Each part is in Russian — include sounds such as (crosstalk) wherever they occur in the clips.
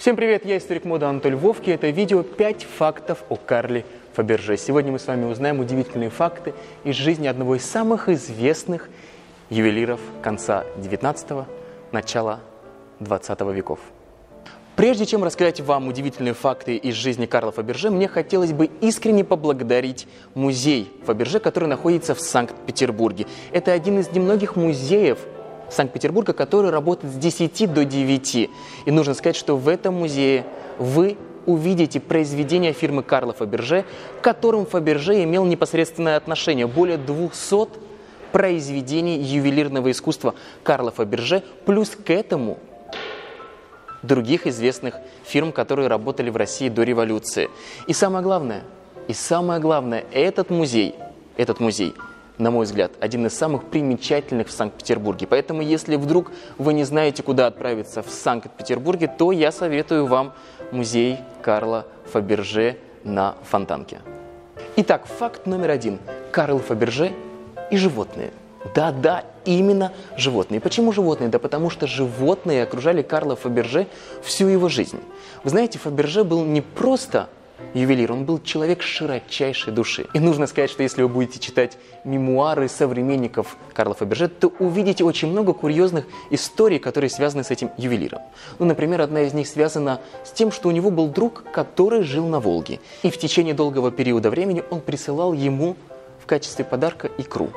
Всем привет, я историк моды Анатоль Вовки. Это видео «5 фактов о Карле Фаберже». Сегодня мы с вами узнаем удивительные факты из жизни одного из самых известных ювелиров конца 19-го, начала 20 веков. Прежде чем рассказать вам удивительные факты из жизни Карла Фаберже, мне хотелось бы искренне поблагодарить музей Фаберже, который находится в Санкт-Петербурге. Это один из немногих музеев Санкт-Петербурга, который работает с 10 до 9. И нужно сказать, что в этом музее вы увидите произведения фирмы Карла Фаберже, к которым Фаберже имел непосредственное отношение. Более 200 произведений ювелирного искусства Карла Фаберже, плюс к этому других известных фирм, которые работали в России до революции. И самое главное, и самое главное, этот музей, этот музей, на мой взгляд, один из самых примечательных в Санкт-Петербурге. Поэтому, если вдруг вы не знаете, куда отправиться в Санкт-Петербурге, то я советую вам музей Карла Фаберже на Фонтанке. Итак, факт номер один. Карл Фаберже и животные. Да-да, именно животные. Почему животные? Да потому что животные окружали Карла Фаберже всю его жизнь. Вы знаете, Фаберже был не просто ювелир, он был человек широчайшей души. И нужно сказать, что если вы будете читать мемуары современников Карла Фаберже, то увидите очень много курьезных историй, которые связаны с этим ювелиром. Ну, например, одна из них связана с тем, что у него был друг, который жил на Волге. И в течение долгого периода времени он присылал ему в качестве подарка икру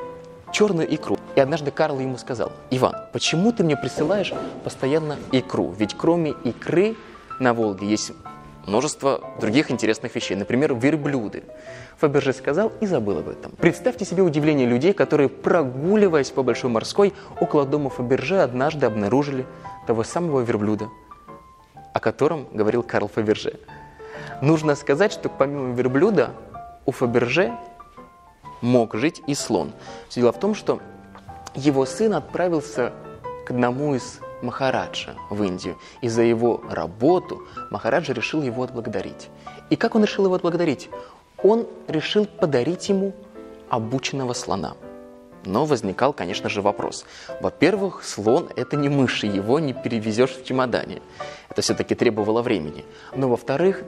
черную икру. И однажды Карл ему сказал, Иван, почему ты мне присылаешь постоянно икру? Ведь кроме икры на Волге есть множество других интересных вещей, например, верблюды. Фаберже сказал и забыл об этом. Представьте себе удивление людей, которые, прогуливаясь по Большой морской, около дома Фаберже однажды обнаружили того самого верблюда, о котором говорил Карл Фаберже. Нужно сказать, что помимо верблюда у Фаберже мог жить и слон. Все дело в том, что его сын отправился к одному из Махараджа в Индию. И за его работу Махараджа решил его отблагодарить. И как он решил его отблагодарить? Он решил подарить ему обученного слона. Но возникал, конечно же, вопрос. Во-первых, слон – это не мышь, его не перевезешь в чемодане. Это все-таки требовало времени. Но, во-вторых,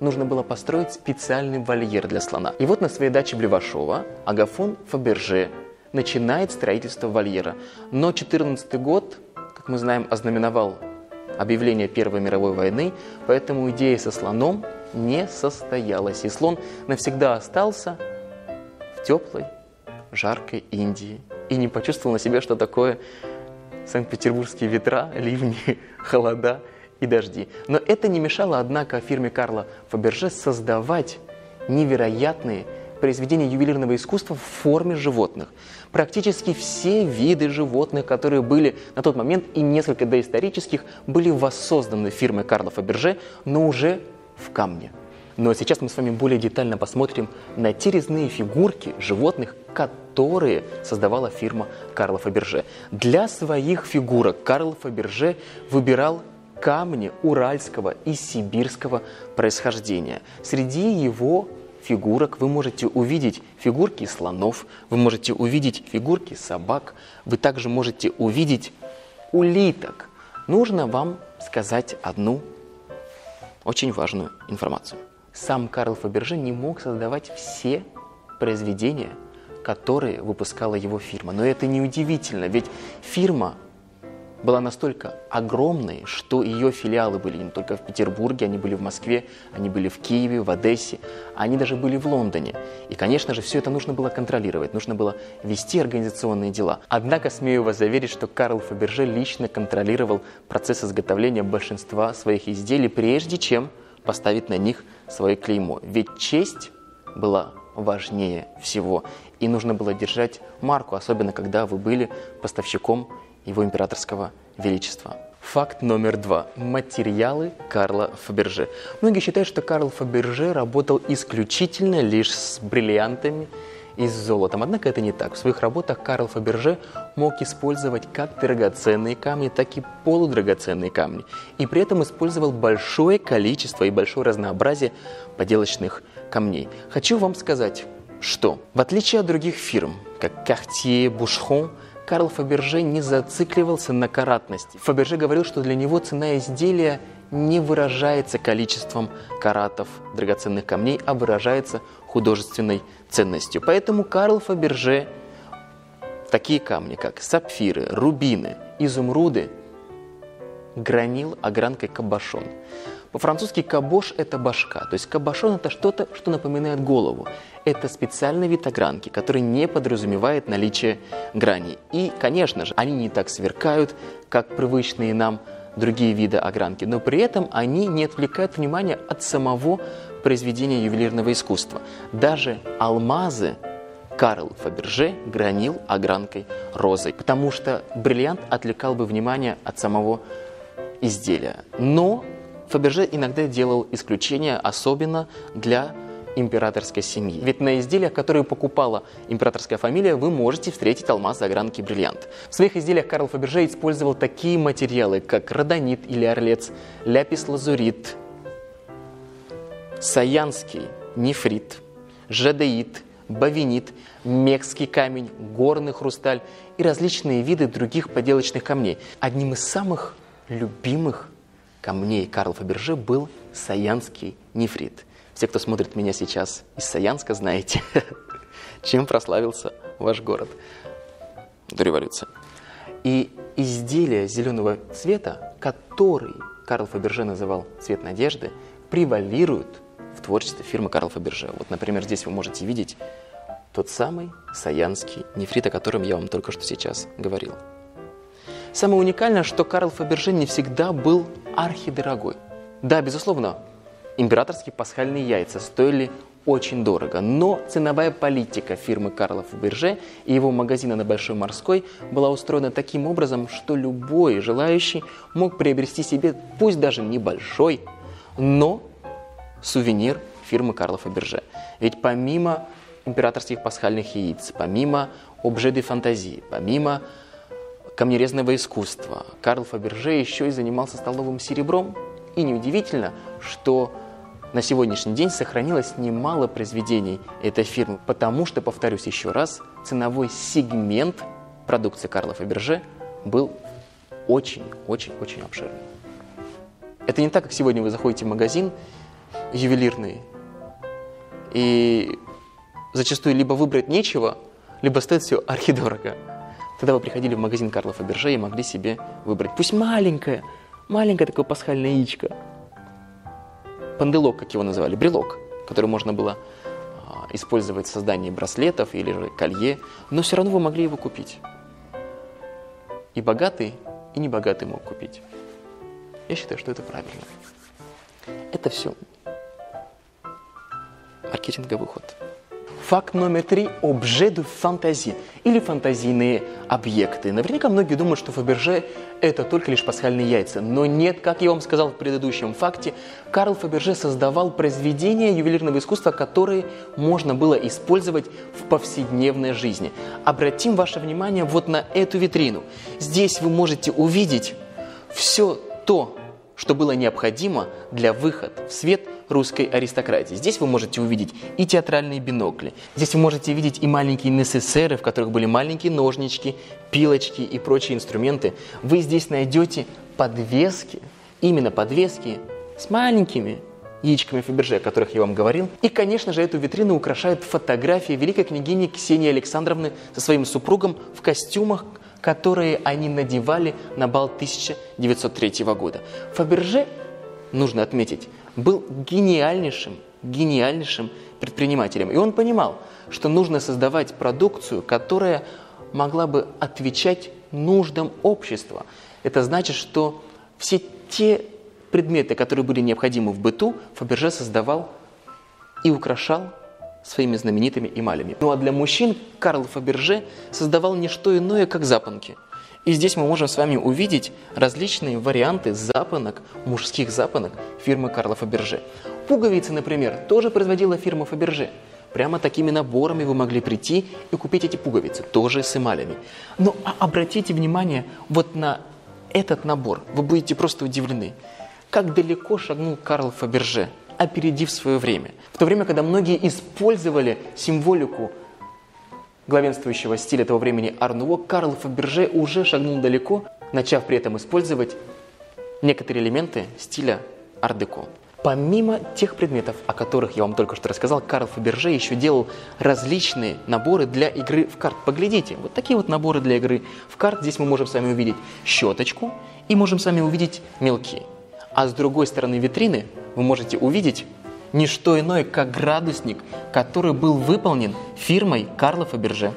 нужно было построить специальный вольер для слона. И вот на своей даче Блевашова Агафон Фаберже начинает строительство вольера. Но 14 год, как мы знаем, ознаменовал объявление Первой мировой войны, поэтому идея со слоном не состоялась. И слон навсегда остался в теплой, жаркой Индии и не почувствовал на себе, что такое Санкт-Петербургские ветра, ливни, (laughs) холода и дожди. Но это не мешало, однако, фирме Карла Фаберже создавать невероятные произведения ювелирного искусства в форме животных. Практически все виды животных, которые были на тот момент и несколько доисторических, были воссозданы фирмой Карла Фаберже, но уже в камне. Но сейчас мы с вами более детально посмотрим на те резные фигурки животных, которые создавала фирма Карла Фаберже. Для своих фигурок Карл Фаберже выбирал камни уральского и сибирского происхождения. Среди его фигурок вы можете увидеть фигурки слонов, вы можете увидеть фигурки собак, вы также можете увидеть улиток. Нужно вам сказать одну очень важную информацию. Сам Карл Фаберже не мог создавать все произведения, которые выпускала его фирма. Но это не удивительно, ведь фирма была настолько огромной, что ее филиалы были не только в Петербурге, они были в Москве, они были в Киеве, в Одессе, они даже были в Лондоне. И, конечно же, все это нужно было контролировать, нужно было вести организационные дела. Однако смею вас заверить, что Карл Фаберже лично контролировал процесс изготовления большинства своих изделий, прежде чем поставить на них свое клеймо. Ведь честь была важнее всего. И нужно было держать марку, особенно когда вы были поставщиком его императорского величества. Факт номер два. Материалы Карла Фаберже. Многие считают, что Карл Фаберже работал исключительно лишь с бриллиантами и с золотом. Однако это не так. В своих работах Карл Фаберже мог использовать как драгоценные камни, так и полудрагоценные камни. И при этом использовал большое количество и большое разнообразие поделочных камней. Хочу вам сказать, что в отличие от других фирм, как Cartier, Boucheron, Карл Фаберже не зацикливался на каратности. Фаберже говорил, что для него цена изделия не выражается количеством каратов драгоценных камней, а выражается художественной ценностью. Поэтому Карл Фаберже такие камни, как сапфиры, рубины, изумруды, гранил огранкой кабошон. По-французски кабош – это башка, то есть кабошон – это что-то, что напоминает голову. Это специальный вид огранки, который не подразумевает наличие граней. И, конечно же, они не так сверкают, как привычные нам другие виды огранки, но при этом они не отвлекают внимание от самого произведения ювелирного искусства. Даже алмазы Карл Фаберже гранил огранкой розой, потому что бриллиант отвлекал бы внимание от самого изделия. Но Фаберже иногда делал исключения, особенно для императорской семьи. Ведь на изделиях, которые покупала императорская фамилия, вы можете встретить алмаз, огранки, бриллиант. В своих изделиях Карл Фаберже использовал такие материалы, как родонит или орлец, ляпис-лазурит, саянский нефрит, жадеит, бавинит, мекский камень, горный хрусталь и различные виды других поделочных камней. Одним из самых любимых камней Карла Фаберже был саянский нефрит. Все, кто смотрит меня сейчас из Саянска, знаете, (laughs) чем прославился ваш город до революции. И изделие зеленого цвета, который Карл Фаберже называл цвет надежды, превалирует в творчестве фирмы Карл Фаберже. Вот, например, здесь вы можете видеть тот самый саянский нефрит, о котором я вам только что сейчас говорил. Самое уникальное, что Карл Фаберже не всегда был архидорогой. Да, безусловно, императорские пасхальные яйца стоили очень дорого, но ценовая политика фирмы Карла Фаберже и его магазина на Большой Морской была устроена таким образом, что любой желающий мог приобрести себе, пусть даже небольшой, но сувенир фирмы Карла Фаберже. Ведь помимо императорских пасхальных яиц, помимо обже фантазии, помимо камнерезного искусства, Карл Фаберже еще и занимался столовым серебром. И неудивительно, что на сегодняшний день сохранилось немало произведений этой фирмы, потому что, повторюсь еще раз, ценовой сегмент продукции Карла Фаберже был очень-очень-очень обширный. Это не так, как сегодня вы заходите в магазин ювелирный, и зачастую либо выбрать нечего, либо стоит все архидорого. Тогда вы приходили в магазин Карла Фаберже и могли себе выбрать, пусть маленькое, маленькое такое пасхальное яичко, панделок, как его называли, брелок, который можно было а, использовать в создании браслетов или же колье, но все равно вы могли его купить. И богатый, и небогатый мог купить. Я считаю, что это правильно. Это все маркетинговый ход. Факт номер три – обжеду фантазии или фантазийные объекты. Наверняка многие думают, что Фаберже – это только лишь пасхальные яйца. Но нет, как я вам сказал в предыдущем факте, Карл Фаберже создавал произведения ювелирного искусства, которые можно было использовать в повседневной жизни. Обратим ваше внимание вот на эту витрину. Здесь вы можете увидеть все то, что было необходимо для выхода в свет русской аристократии. Здесь вы можете увидеть и театральные бинокли, здесь вы можете видеть и маленькие НССРы, в которых были маленькие ножнички, пилочки и прочие инструменты. Вы здесь найдете подвески, именно подвески с маленькими яичками Фаберже, о которых я вам говорил. И, конечно же, эту витрину украшает фотография великой княгини Ксении Александровны со своим супругом в костюмах, которые они надевали на бал 1903 года. Фаберже, нужно отметить, был гениальнейшим, гениальнейшим предпринимателем. И он понимал, что нужно создавать продукцию, которая могла бы отвечать нуждам общества. Это значит, что все те предметы, которые были необходимы в быту, Фаберже создавал и украшал своими знаменитыми эмалями. Ну а для мужчин Карл Фаберже создавал не что иное, как запонки. И здесь мы можем с вами увидеть различные варианты запонок, мужских запонок фирмы Карла Фаберже. Пуговицы, например, тоже производила фирма Фаберже. Прямо такими наборами вы могли прийти и купить эти пуговицы, тоже с эмалями. Но а обратите внимание вот на этот набор, вы будете просто удивлены. Как далеко шагнул Карл Фаберже – опередив свое время. В то время, когда многие использовали символику главенствующего стиля того времени Арнуво, Карл Фаберже уже шагнул далеко, начав при этом использовать некоторые элементы стиля ар-деко. Помимо тех предметов, о которых я вам только что рассказал, Карл Фаберже еще делал различные наборы для игры в карт. Поглядите, вот такие вот наборы для игры в карт. Здесь мы можем с вами увидеть щеточку и можем с вами увидеть мелки. А с другой стороны витрины вы можете увидеть не что иное, как градусник, который был выполнен фирмой Карла Фаберже.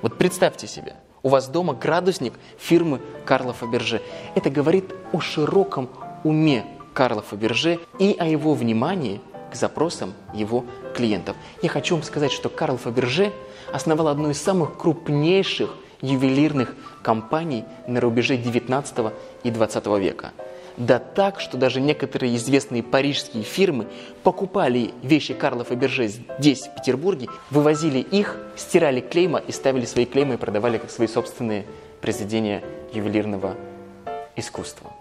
Вот представьте себе, у вас дома градусник фирмы Карла Фаберже. Это говорит о широком уме Карла Фаберже и о его внимании к запросам его клиентов. Я хочу вам сказать, что Карл Фаберже основал одну из самых крупнейших ювелирных компаний на рубеже 19 и 20 века. Да так, что даже некоторые известные парижские фирмы покупали вещи Карла Фаберже здесь, в Петербурге, вывозили их, стирали клейма и ставили свои клеймы и продавали как свои собственные произведения ювелирного искусства.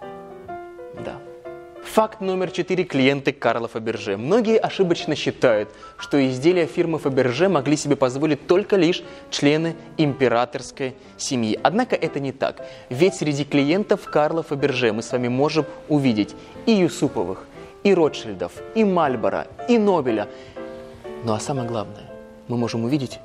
Факт номер четыре. Клиенты Карла Фаберже. Многие ошибочно считают, что изделия фирмы Фаберже могли себе позволить только лишь члены императорской семьи. Однако это не так. Ведь среди клиентов Карла Фаберже мы с вами можем увидеть и Юсуповых, и Ротшильдов, и Мальбора, и Нобеля. Ну а самое главное, мы можем увидеть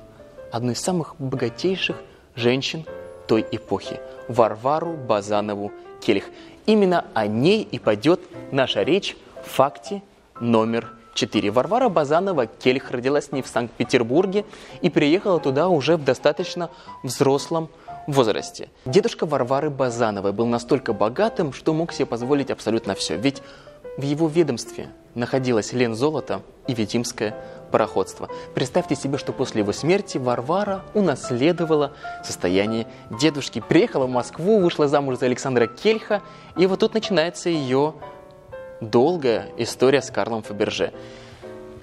одну из самых богатейших женщин той эпохи – Варвару Базанову Келих. Именно о ней и пойдет наша речь в факте номер 4. Варвара Базанова Кельх родилась не в Санкт-Петербурге и приехала туда уже в достаточно взрослом возрасте. Дедушка Варвары Базановой был настолько богатым, что мог себе позволить абсолютно все. Ведь в его ведомстве находилась лен золота и Витимское пароходство. Представьте себе, что после его смерти Варвара унаследовала состояние дедушки. Приехала в Москву, вышла замуж за Александра Кельха, и вот тут начинается ее долгая история с Карлом Фаберже.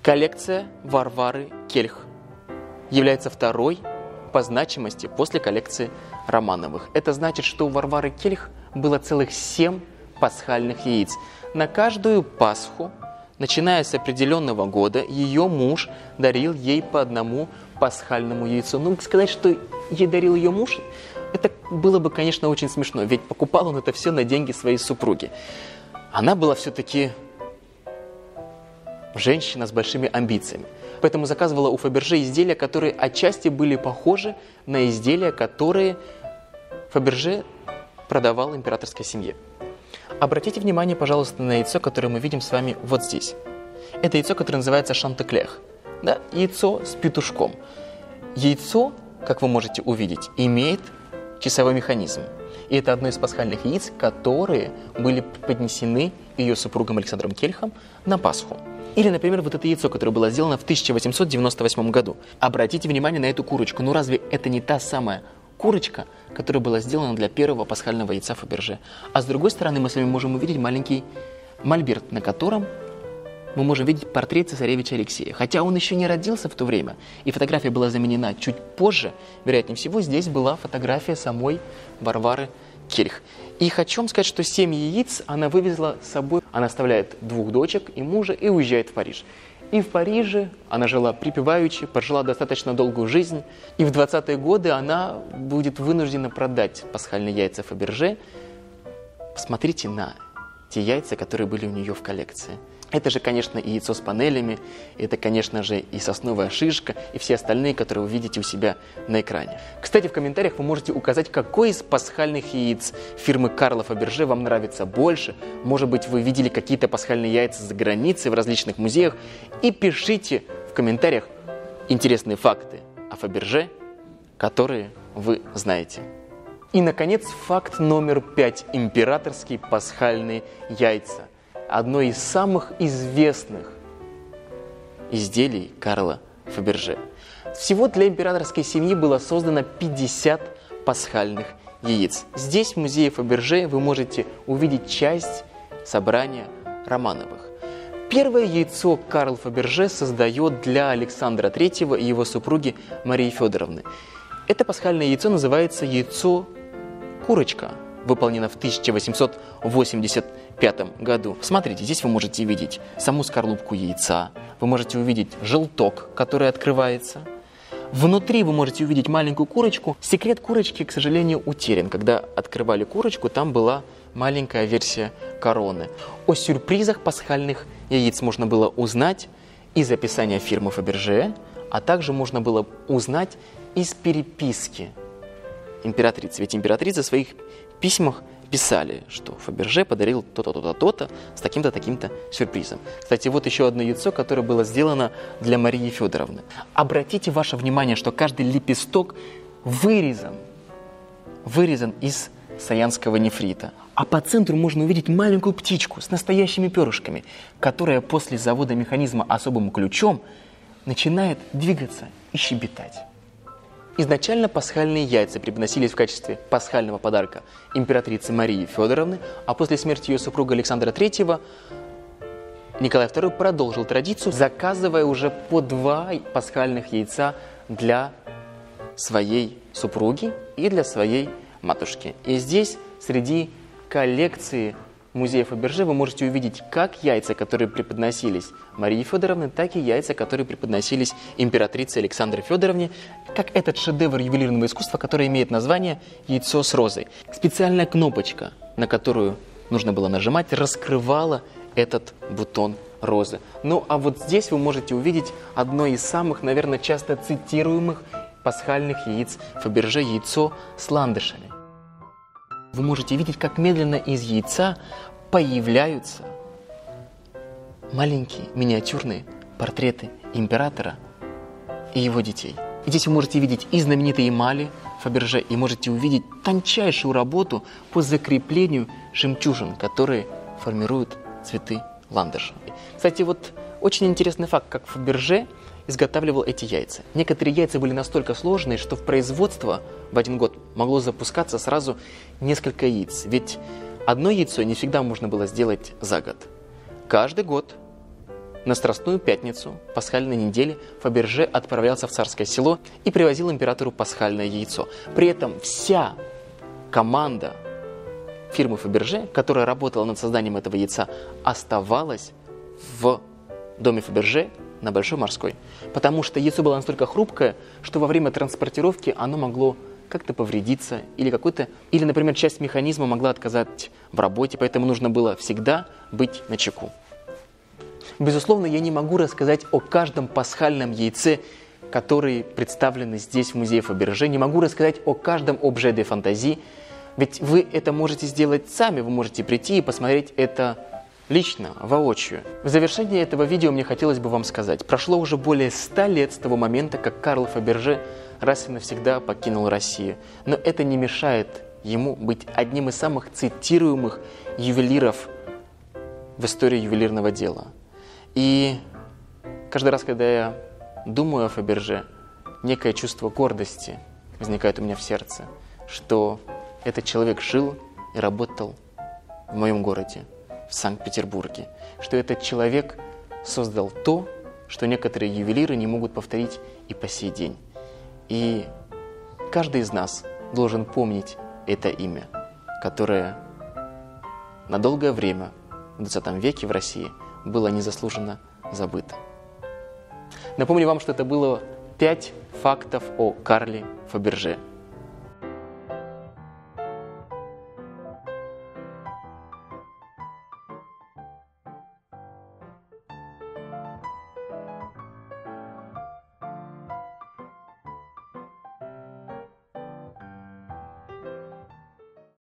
Коллекция Варвары Кельх является второй по значимости после коллекции Романовых. Это значит, что у Варвары Кельх было целых семь пасхальных яиц. На каждую Пасху Начиная с определенного года, ее муж дарил ей по одному пасхальному яйцу. Ну, сказать, что ей дарил ее муж, это было бы, конечно, очень смешно, ведь покупал он это все на деньги своей супруги. Она была все-таки женщина с большими амбициями. Поэтому заказывала у Фаберже изделия, которые отчасти были похожи на изделия, которые Фаберже продавал императорской семье. Обратите внимание, пожалуйста, на яйцо, которое мы видим с вами вот здесь. Это яйцо, которое называется шантеклех. Да? Яйцо с петушком. Яйцо, как вы можете увидеть, имеет часовой механизм. И это одно из пасхальных яиц, которые были поднесены ее супругом Александром Кельхом на Пасху. Или, например, вот это яйцо, которое было сделано в 1898 году. Обратите внимание на эту курочку. Ну разве это не та самая курочка, которая была сделана для первого пасхального яйца Фаберже. А с другой стороны мы с вами можем увидеть маленький мольберт, на котором мы можем видеть портрет цесаревича Алексея. Хотя он еще не родился в то время, и фотография была заменена чуть позже, вероятнее всего, здесь была фотография самой Варвары Кельх. И хочу вам сказать, что семь яиц она вывезла с собой. Она оставляет двух дочек и мужа и уезжает в Париж. И в Париже она жила припеваючи, прожила достаточно долгую жизнь. И в 20-е годы она будет вынуждена продать пасхальные яйца Фаберже. Посмотрите на те яйца, которые были у нее в коллекции. Это же, конечно, и яйцо с панелями, это, конечно же, и сосновая шишка, и все остальные, которые вы видите у себя на экране. Кстати, в комментариях вы можете указать, какой из пасхальных яиц фирмы Карла Фаберже вам нравится больше. Может быть, вы видели какие-то пасхальные яйца за границей в различных музеях. И пишите в комментариях интересные факты о Фаберже, которые вы знаете. И, наконец, факт номер пять. Императорские пасхальные яйца одно из самых известных изделий Карла Фаберже. Всего для императорской семьи было создано 50 пасхальных яиц. Здесь, в музее Фаберже, вы можете увидеть часть собрания Романовых. Первое яйцо Карл Фаберже создает для Александра III и его супруги Марии Федоровны. Это пасхальное яйцо называется яйцо курочка, выполнено в 1880 1905 году. Смотрите, здесь вы можете видеть саму скорлупку яйца, вы можете увидеть желток, который открывается. Внутри вы можете увидеть маленькую курочку. Секрет курочки, к сожалению, утерян. Когда открывали курочку, там была маленькая версия короны. О сюрпризах пасхальных яиц можно было узнать из описания фирмы Фаберже, а также можно было узнать из переписки императрицы. Ведь императрица в своих письмах писали, что Фаберже подарил то-то, то-то, то-то с таким-то, таким-то сюрпризом. Кстати, вот еще одно яйцо, которое было сделано для Марии Федоровны. Обратите ваше внимание, что каждый лепесток вырезан, вырезан из саянского нефрита. А по центру можно увидеть маленькую птичку с настоящими перышками, которая после завода механизма особым ключом начинает двигаться и щебетать. Изначально пасхальные яйца преподносились в качестве пасхального подарка императрице Марии Федоровны, а после смерти ее супруга Александра III Николай II продолжил традицию, заказывая уже по два пасхальных яйца для своей супруги и для своей матушки. И здесь среди коллекции музея Фаберже вы можете увидеть как яйца, которые преподносились Марии Федоровне, так и яйца, которые преподносились императрице Александре Федоровне, как этот шедевр ювелирного искусства, который имеет название «Яйцо с розой». Специальная кнопочка, на которую нужно было нажимать, раскрывала этот бутон розы. Ну а вот здесь вы можете увидеть одно из самых, наверное, часто цитируемых пасхальных яиц Фаберже яйцо с ландышами. Вы можете видеть, как медленно из яйца появляются маленькие миниатюрные портреты императора и его детей. И здесь вы можете видеть и знаменитые эмали Фаберже, и можете увидеть тончайшую работу по закреплению жемчужин, которые формируют цветы ландыша. Кстати, вот очень интересный факт, как Фаберже изготавливал эти яйца. Некоторые яйца были настолько сложные, что в производство в один год могло запускаться сразу несколько яиц. Ведь одно яйцо не всегда можно было сделать за год. Каждый год на Страстную Пятницу, пасхальной неделе, Фаберже отправлялся в царское село и привозил императору пасхальное яйцо. При этом вся команда фирмы Фаберже, которая работала над созданием этого яйца, оставалась в доме Фаберже на Большой Морской. Потому что яйцо было настолько хрупкое, что во время транспортировки оно могло как-то повредиться или какой-то, или, например, часть механизма могла отказать в работе, поэтому нужно было всегда быть на чеку. Безусловно, я не могу рассказать о каждом пасхальном яйце, которые представлены здесь в музее Фаберже, не могу рассказать о каждом обже де фантазии, ведь вы это можете сделать сами, вы можете прийти и посмотреть это лично, воочию. В завершении этого видео мне хотелось бы вам сказать, прошло уже более ста лет с того момента, как Карл Фаберже раз и навсегда покинул Россию. Но это не мешает ему быть одним из самых цитируемых ювелиров в истории ювелирного дела. И каждый раз, когда я думаю о Фаберже, некое чувство гордости возникает у меня в сердце, что этот человек жил и работал в моем городе в Санкт-Петербурге, что этот человек создал то, что некоторые ювелиры не могут повторить и по сей день. И каждый из нас должен помнить это имя, которое на долгое время в 20 веке в России было незаслуженно забыто. Напомню вам, что это было пять фактов о Карле Фаберже –